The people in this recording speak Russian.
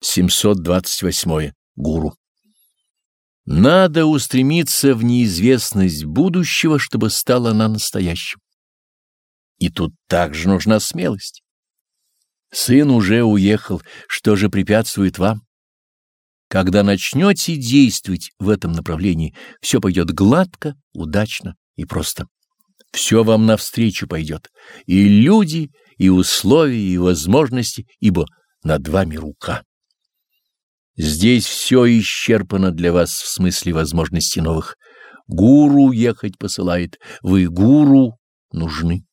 728. Гуру. Надо устремиться в неизвестность будущего, чтобы стала она настоящим. И тут также нужна смелость. Сын уже уехал, что же препятствует вам? Когда начнете действовать в этом направлении, все пойдет гладко, удачно и просто. Все вам навстречу пойдет, и люди, и условия, и возможности, ибо над вами рука. Здесь все исчерпано для вас в смысле возможностей новых. Гуру ехать посылает, вы гуру нужны.